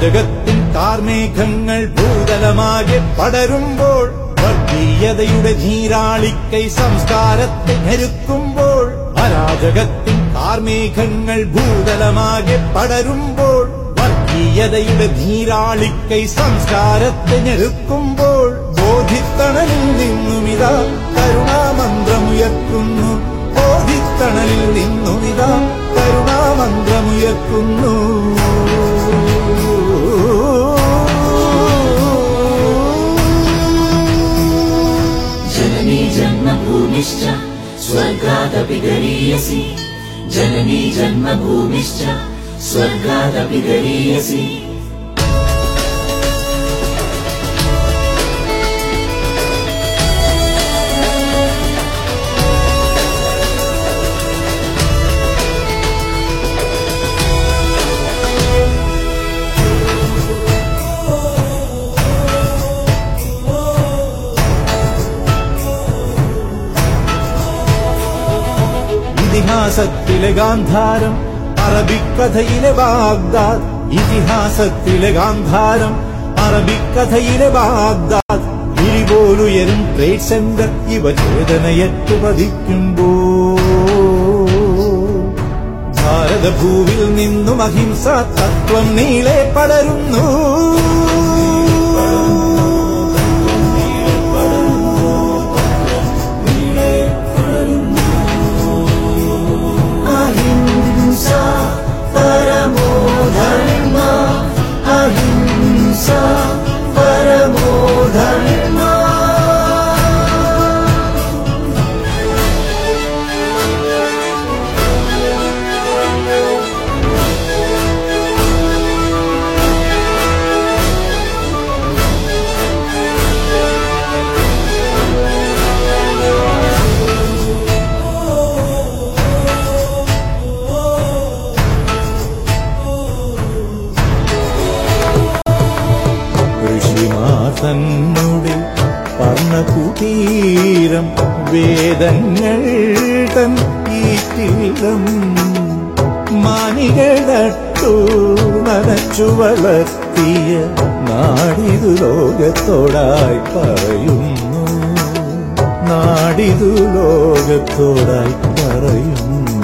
അരാജകത്തിൻ കാർമേഘങ്ങൾ ഭൂതലമാകെ പടരുമ്പോൾ വർഗീയതയുടെ നീരാളിക്കൈ സംസ്കാരത്തെ ഞെരുക്കുമ്പോൾ അരാജകത്തിൻ കാർമേഘങ്ങൾ ഭൂതലമാകെ പടരുമ്പോൾ വർഗീയതയുടെ നീരാളിക്കൈ സംസ്കാരത്തെ ഞെരുക്കുമ്പോൾ ബോധിത്തണലിൽ നിന്നുമിതാ കരുണാമന്ത്രമുയർക്കുന്നു. ബോധിത്തണലിൽ നിന്നുമിതാ കരുണാമന്ത്രമുയർക്കുന്നു. जन्मभूमिश्च स्वर्गादपि गरीयसि जननी जन्मभूमिश्च स्वर्गादपि गरीयसि ഇതിഹാസത്തിലെ ഗാന്ധാരം അറബിക്കഥയിലെ ബാഗ്ദാദ്. ഇതിഹാസത്തിലെ ഗാന്ധാരം അറബിക്കഥയിലെ ബാഗ്ദാദ്. ഇരിപോലുയരും ട്രേഡ് ഇവ ചേതനയറ്റു പതിക്കുമ്പോ ഭാരതഭൂവിൽ നിന്നും അഹിംസ തത്വം നീളെ പടരുന്നു. തന്നുടെ പർണകുടീരം വേദങ്ങൾ തൻ ഈറ്റിലം മാനികളട്ടു നനച്ചു വളർത്തിയ നാടിതു ലോകത്തോടായി പറയുന്നു. നാടിതു ലോകത്തോടായി പറയുന്നു.